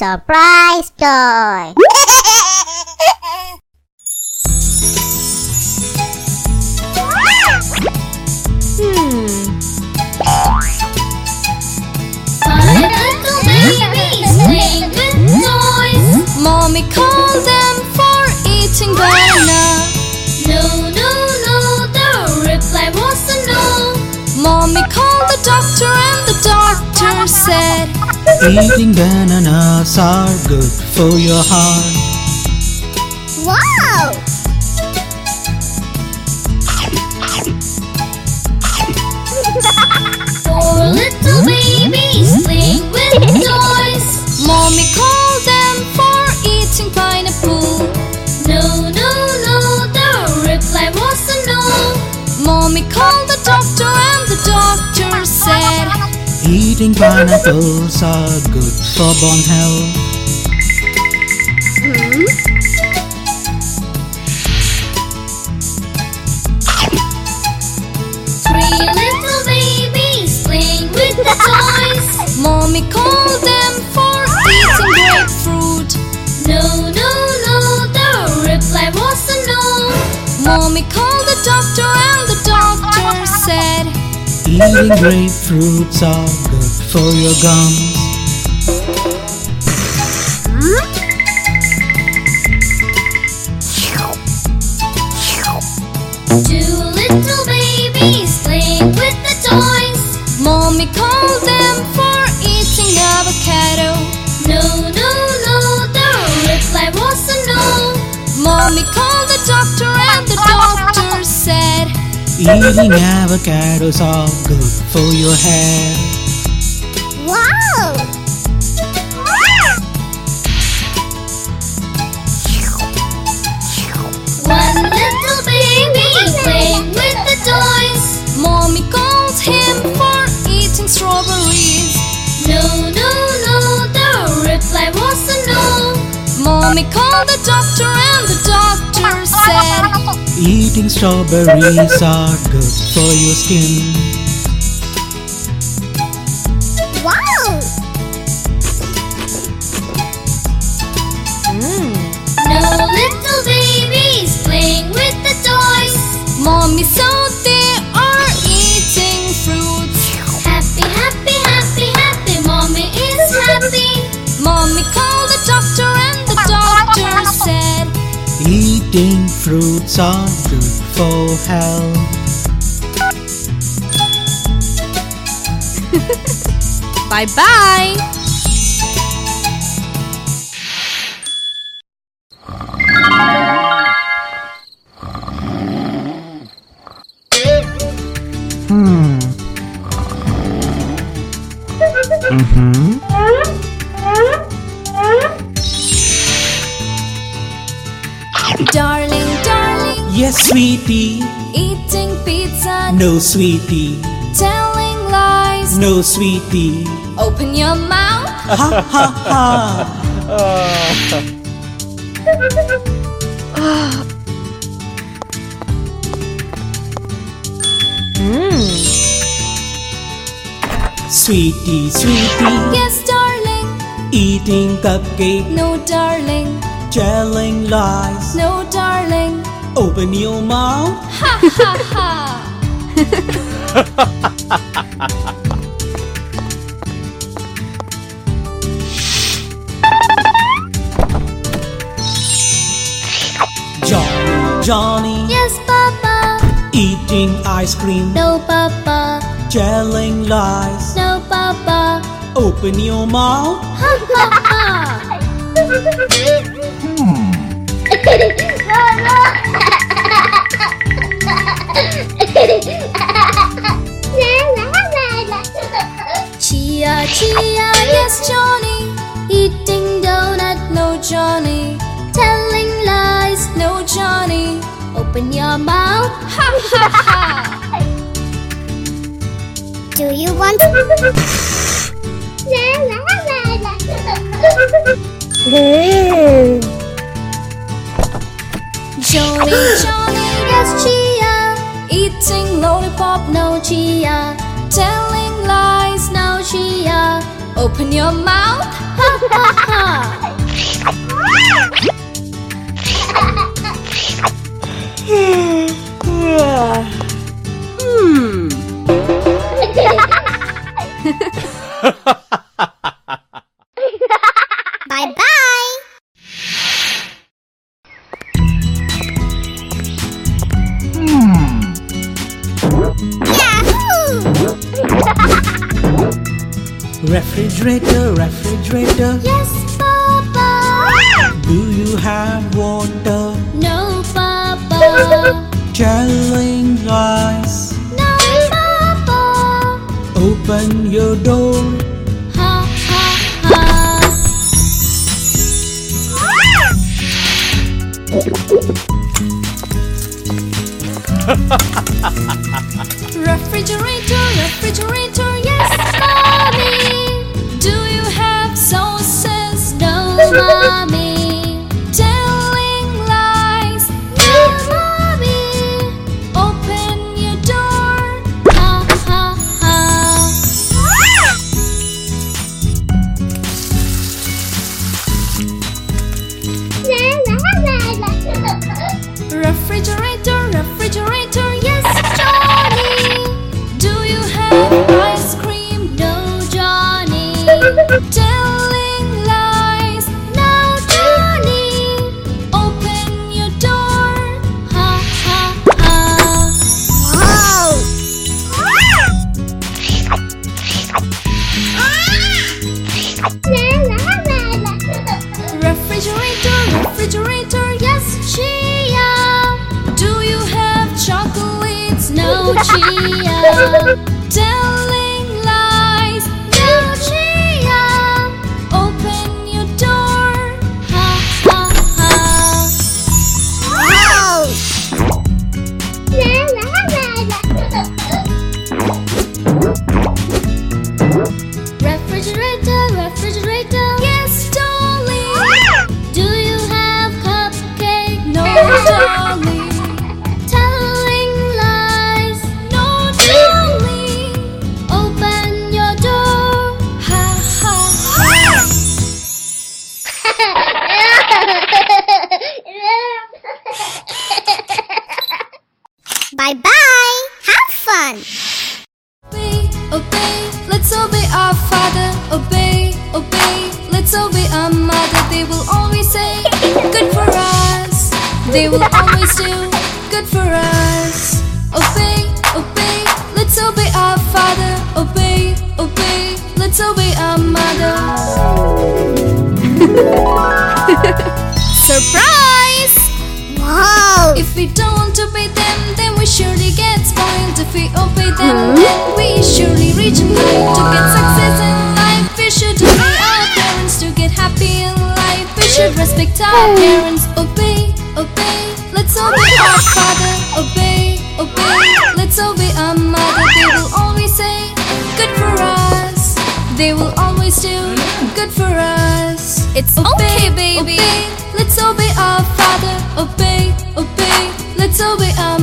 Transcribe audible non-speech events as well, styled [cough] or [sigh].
Surprise toy! hmm. Five little babies playing with toys. Eating bananas are good for your heart. Wow! [laughs] Four little babies playing with toys. Mommy called them for eating pineapple. No, no, no, the reply was a no. Mommy called Eating pineapples are good for bone health. Three little babies playing with the toys. Mommy called them for eating grapefruit. No, no, no, the reply was a no. Mommy called the doctor and the doctor said, Eating grapefruits are good for your gums. Two little babies playing with the toys. Mommy called them for eating avocado. No, no, no, the reply was a no. Mommy called the doctor and the doctor said, Eating avocados are good for your hair. Wow! One little baby playing with the toys. Mommy called him for eating strawberries. No, no, no, the reply was a no. Mommy called the doctor and the doctor said, Eating strawberries are good for your skin. Eating fruits are good for health. [laughs] Bye bye. Darling, darling, Yes, sweetie. eating pizza, No, sweetie. telling lies. No, sweetie. Open your mouth. Ha ha ha. Mm. Sweetie, sweetie, Yes, darling. eating cupcake, No, darling. Telling lies. No, darling. Open your mouth. Ha ha ha. Johnny, Johnny, Yes, Papa. eating ice cream, No, Papa. telling lies. No, Papa. Open your mouth. Ha ha ha. [laughs] Chia, chia, yes, Johnny. Eating donut, no, Johnny. Telling lies, no, Johnny. Open your mouth. Ha ha ha. Do you want Johnny, Johnny, yes, Chia. Eating lollipop, no, Chia. Telling lies, no, Chia. Open your mouth, ha ha ha. hmm. [laughs] [laughs] [laughs] Refrigerator, refrigerator, Yes, Papa. do you have water? No, Papa. [laughs] Telling lies, No, Papa. open your door. Ha ha ha. [laughs] refrigerator, refrigerator, Refrigerator, refrigerator, yes, Johnny. Do you have ice cream? No, Johnny. [laughs] chocolates? No, Chia. Telling They will always do good for us. Obey, obey, let's obey our father. Obey, obey, let's obey our mother. [laughs] Surprise! Wow. If we don't obey them, then we surely get spoiled. If we obey them, hmm? then we surely reach a point to get success in life. We should obey our parents to get happy in life. We should hmm? respect our parents. Obey, obey our father, obey, obey. Let's obey our mother. They will always say good for us. They will always do good for us. It's obey, okay, baby. Obey. Let's obey our father, obey, obey. Let's obey our